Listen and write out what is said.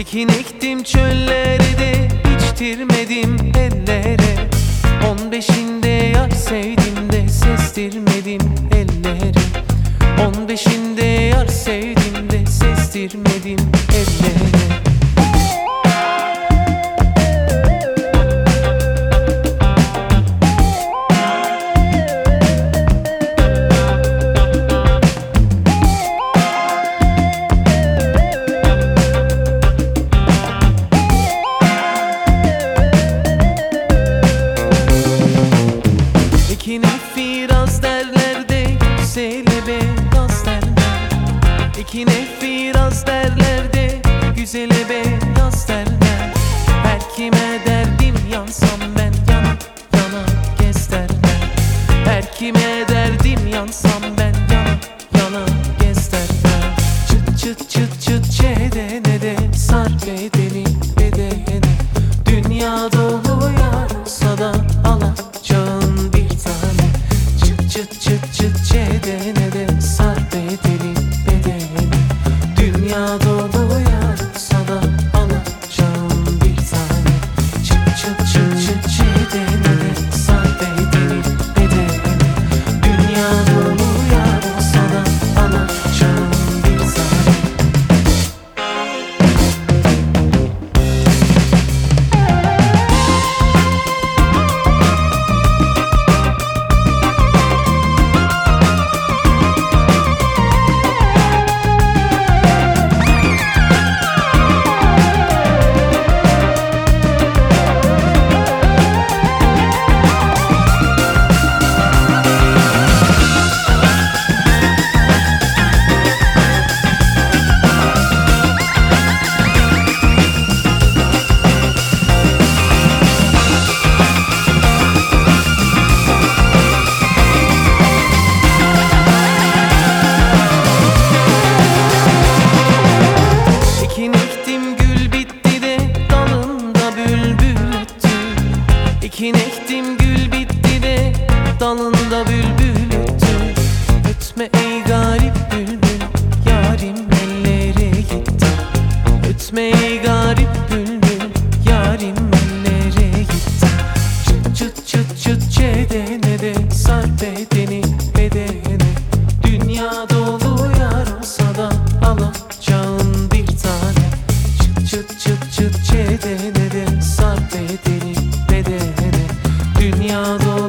Ekin ektim çöllere de içtirmedim ellere. On beşinde yar sevdim de sestirmedim firaz derler de güzele beyaz derler. Ekine firaz derler de güzele beyaz derler. Her kime derdim yansam ben yana yana gez derler Her kime derdim yansam ben yana yana gez derler Çıt çıt çıt çıt çedene de sar bedeni bedene. Dünya dolu Çıt çıt çedene de sar dolu Ekin ektim gül bitti de Dalında bülbül öttü Ötme ey garip bülbül Yarim ellere gitti. Ötme ey garip bülbül dünyada